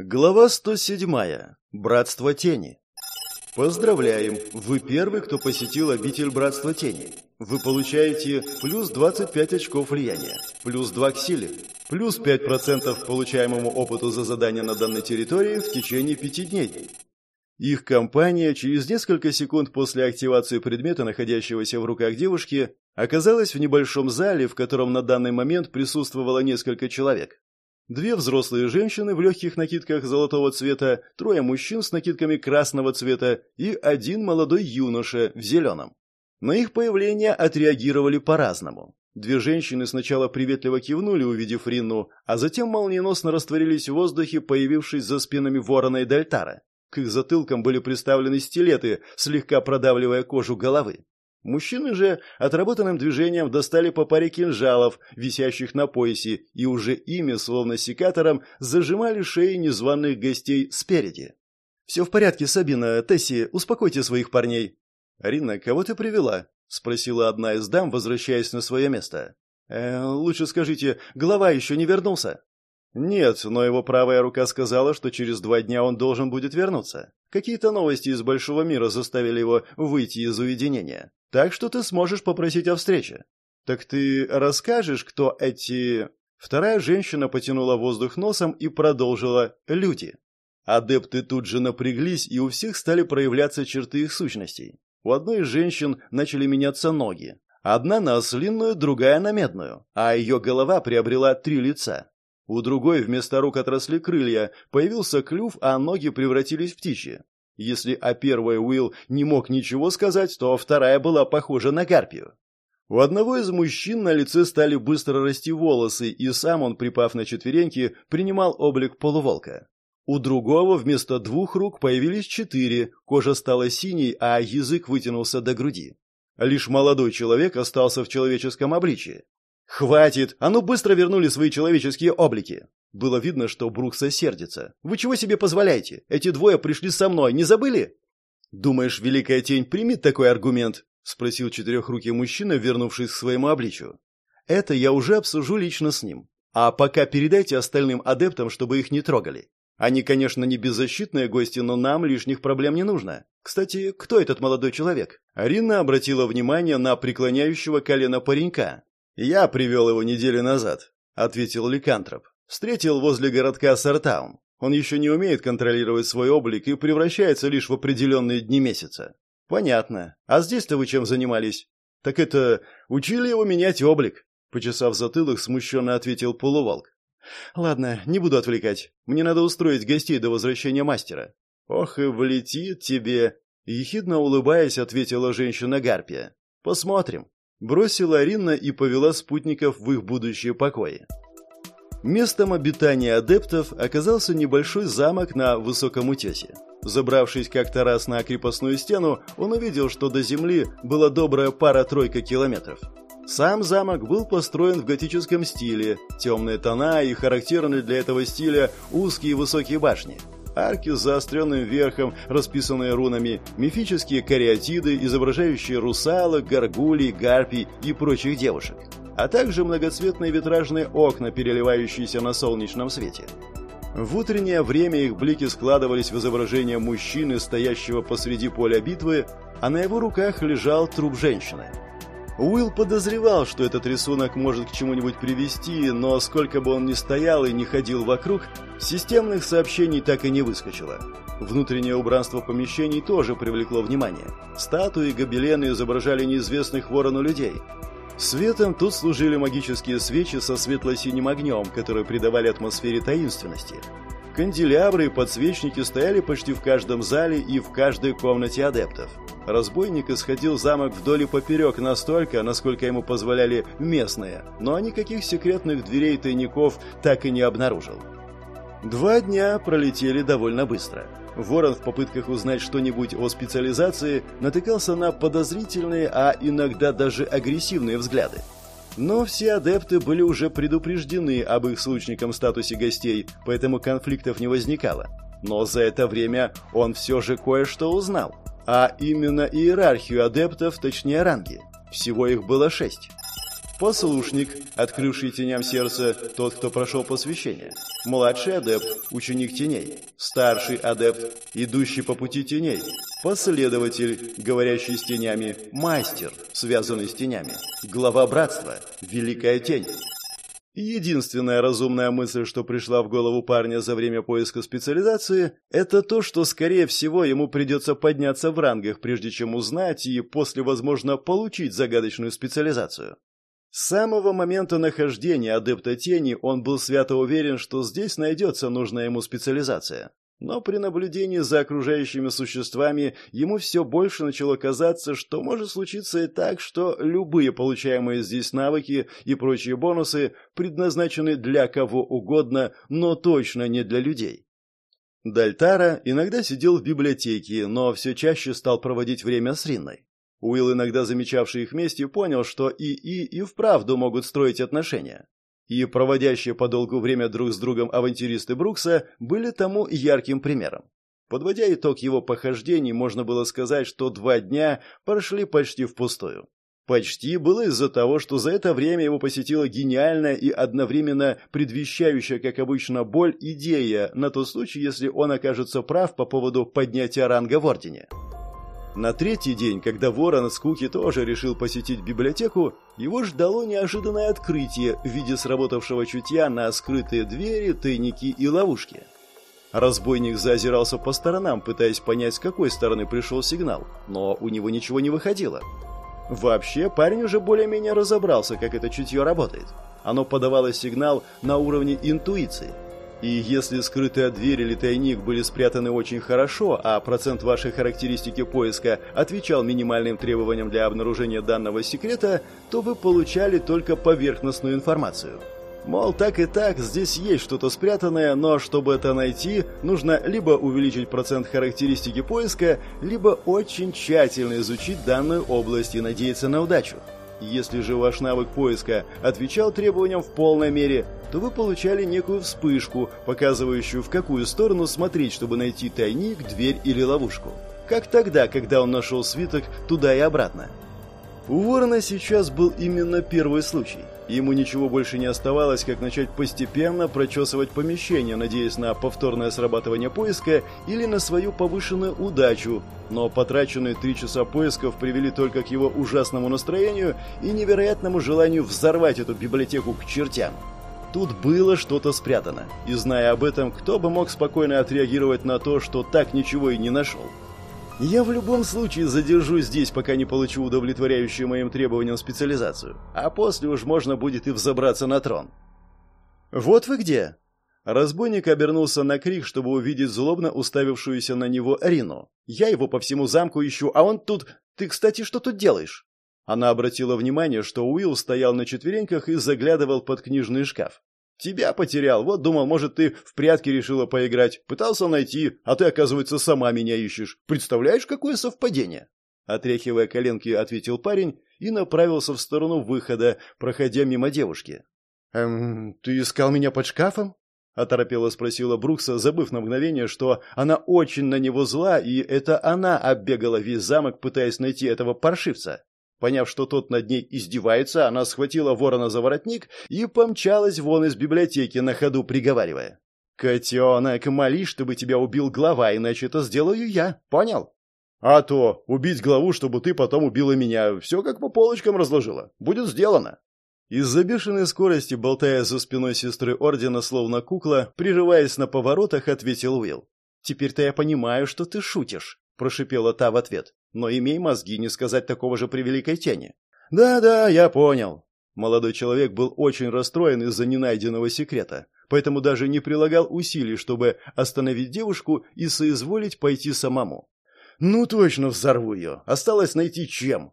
Глава 107. Братство тени. Поздравляем! Вы первый, кто посетил обитель Братства тени. Вы получаете плюс 25 очков влияния, плюс 2 к силе, плюс 5% к получаемому опыту за задание на данной территории в течение 5 дней. Их компания через несколько секунд после активации предмета, находящегося в руках девушки, оказалась в небольшом зале, в котором на данный момент присутствовало несколько человек. Две взрослые женщины в легких накидках золотого цвета, трое мужчин с накидками красного цвета и один молодой юноша в зеленом. На их появление отреагировали по-разному. Две женщины сначала приветливо кивнули, увидев Ринну, а затем молниеносно растворились в воздухе, появившись за спинами Ворона и Дальтара. К их затылкам были приставлены стилеты, слегка продавливая кожу головы. Мужчины же отработанным движением достали по паре кинжалов, висящих на поясе, и уже ими, словно секатором, зажимали шеи незваных гостей спереди. «Все в порядке, Сабина, Тесси, успокойте своих парней». «Арина, кого ты привела?» — спросила одна из дам, возвращаясь на свое место. «Э, «Лучше скажите, глава еще не вернулся?» «Нет, но его правая рука сказала, что через два дня он должен будет вернуться. Какие-то новости из большого мира заставили его выйти из уединения. Так что ты сможешь попросить о встрече. Так ты расскажешь, кто эти...» Вторая женщина потянула воздух носом и продолжила «люди». Адепты тут же напряглись, и у всех стали проявляться черты их сущностей. У одной из женщин начали меняться ноги. Одна на ослинную, другая на медную, а ее голова приобрела три лица. У другой вместо рук отросли крылья, появился клюв, а ноги превратились в птичьи. Если о первой Уилл не мог ничего сказать, то вторая была похожа на гарпию. У одного из мужчин на лице стали быстро расти волосы, и сам он, припав на четвереньки, принимал облик полуволка. У другого вместо двух рук появились четыре, кожа стала синей, а язык вытянулся до груди. Лишь молодой человек остался в человеческом обличии. «Хватит! А ну быстро вернули свои человеческие облики!» Было видно, что Брукса сердится. «Вы чего себе позволяете? Эти двое пришли со мной, не забыли?» «Думаешь, Великая Тень примет такой аргумент?» — спросил четырехрукий мужчина, вернувшись к своему обличию. «Это я уже обсужу лично с ним. А пока передайте остальным адептам, чтобы их не трогали. Они, конечно, не беззащитные гости, но нам лишних проблем не нужно. Кстати, кто этот молодой человек?» Арина обратила внимание на преклоняющего колено паренька, «Я привел его неделю назад», — ответил Ликантроп. «Встретил возле городка Сартаун. Он еще не умеет контролировать свой облик и превращается лишь в определенные дни месяца». «Понятно. А здесь-то вы чем занимались?» «Так это... учили его менять облик», — почесав затылок, смущенно ответил полуволк. «Ладно, не буду отвлекать. Мне надо устроить гостей до возвращения мастера». «Ох и влетит тебе!» — ехидно улыбаясь, ответила женщина-гарпия. «Посмотрим». Бросила Арина и повела спутников в их будущее покои. Местом обитания адептов оказался небольшой замок на высоком утесе. Забравшись как-то раз на крепостную стену, он увидел, что до земли была добрая пара-тройка километров. Сам замок был построен в готическом стиле, темные тона и характерные для этого стиля узкие высокие башни – арки с заостренным верхом, расписанные рунами, мифические кариатиды, изображающие русалок, горгулей, гарпий и прочих девушек, а также многоцветные витражные окна, переливающиеся на солнечном свете. В утреннее время их блики складывались в изображение мужчины, стоящего посреди поля битвы, а на его руках лежал труп женщины – Уилл подозревал, что этот рисунок может к чему-нибудь привести, но сколько бы он ни стоял и не ходил вокруг, системных сообщений так и не выскочило. Внутреннее убранство помещений тоже привлекло внимание. Статуи и гобелены изображали неизвестных ворону людей. Светом тут служили магические свечи со светло-синим огнем, которые придавали атмосфере таинственности. Канделябры и подсвечники стояли почти в каждом зале и в каждой комнате адептов. Разбойник исходил замок вдоль и поперек настолько, насколько ему позволяли местные, но никаких секретных дверей и тайников так и не обнаружил. Два дня пролетели довольно быстро. Ворон в попытках узнать что-нибудь о специализации натыкался на подозрительные, а иногда даже агрессивные взгляды. Но все адепты были уже предупреждены об их случником статусе гостей, поэтому конфликтов не возникало. Но за это время он все же кое-что узнал. А именно иерархию адептов, точнее ранги. Всего их было шесть. Послушник, открывший теням сердце, тот, кто прошел посвящение. Младший адепт, ученик теней. Старший адепт, идущий по пути теней. Последователь, говорящий с тенями. Мастер, связанный с тенями. Глава братства, великая тень. Единственная разумная мысль, что пришла в голову парня за время поиска специализации, это то, что, скорее всего, ему придется подняться в рангах, прежде чем узнать и после, возможно, получить загадочную специализацию. С самого момента нахождения адепта тени он был свято уверен, что здесь найдется нужная ему специализация. Но при наблюдении за окружающими существами ему все больше начало казаться, что может случиться и так, что любые получаемые здесь навыки и прочие бонусы предназначены для кого угодно, но точно не для людей. Дальтара иногда сидел в библиотеке, но все чаще стал проводить время с Ринной. Уилл, иногда замечавший их вместе, понял, что и и и вправду могут строить отношения и проводящие подолгу время друг с другом авантюристы Брукса были тому ярким примером. Подводя итог его похождений, можно было сказать, что два дня прошли почти впустую. Почти было из-за того, что за это время его посетила гениальная и одновременно предвещающая, как обычно, боль идея на тот случай, если он окажется прав по поводу поднятия ранга в Ордене. На третий день, когда ворон от скуки тоже решил посетить библиотеку, его ждало неожиданное открытие в виде сработавшего чутья на скрытые двери, тайники и ловушки. Разбойник заозирался по сторонам, пытаясь понять, с какой стороны пришел сигнал, но у него ничего не выходило. Вообще, парень уже более-менее разобрался, как это чутье работает. Оно подавало сигнал на уровне интуиции – и если скрытая дверь или тайник были спрятаны очень хорошо, а процент вашей характеристики поиска отвечал минимальным требованиям для обнаружения данного секрета, то вы получали только поверхностную информацию. Мол, так и так, здесь есть что-то спрятанное, но чтобы это найти, нужно либо увеличить процент характеристики поиска, либо очень тщательно изучить данную область и надеяться на удачу. Если же ваш навык поиска отвечал требованиям в полной мере, то вы получали некую вспышку, показывающую, в какую сторону смотреть, чтобы найти тайник, дверь или ловушку. Как тогда, когда он нашел свиток туда и обратно. У Ворона сейчас был именно первый случай. Ему ничего больше не оставалось, как начать постепенно прочесывать помещение, надеясь на повторное срабатывание поиска или на свою повышенную удачу. Но потраченные три часа поисков привели только к его ужасному настроению и невероятному желанию взорвать эту библиотеку к чертям. Тут было что-то спрятано, и зная об этом, кто бы мог спокойно отреагировать на то, что так ничего и не нашел. Я в любом случае задержусь здесь, пока не получу удовлетворяющую моим требованиям специализацию, а после уж можно будет и взобраться на трон. Вот вы где? Разбойник обернулся на крик, чтобы увидеть злобно уставившуюся на него Рину. Я его по всему замку ищу, а он тут... Ты, кстати, что тут делаешь? Она обратила внимание, что Уилл стоял на четвереньках и заглядывал под книжный шкаф. Тебя потерял. Вот думал, может, ты в прятки решила поиграть. Пытался найти, а ты, оказывается, сама меня ищешь. Представляешь, какое совпадение?» Отряхивая коленки, ответил парень и направился в сторону выхода, проходя мимо девушки. «Эм, ты искал меня под шкафом?» оторопело спросила Брукса, забыв на мгновение, что она очень на него зла, и это она оббегала весь замок, пытаясь найти этого паршивца. Поняв, что тот над ней издевается, она схватила ворона за воротник и помчалась вон из библиотеки, на ходу приговаривая. «Котенок, моли, чтобы тебя убил глава, иначе это сделаю я, понял?» «А то, убить главу, чтобы ты потом убила меня, все как по полочкам разложила. Будет сделано». Из-за бешеной скорости, болтая за спиной сестры Ордена, словно кукла, прерываясь на поворотах, ответил Уилл. «Теперь-то я понимаю, что ты шутишь», – прошипела та в ответ. Но имей мозги не сказать такого же при Великой Тени. Да-да, я понял. Молодой человек был очень расстроен из-за ненайденного секрета, поэтому даже не прилагал усилий, чтобы остановить девушку и соизволить пойти самому. Ну точно взорву ее. Осталось найти чем.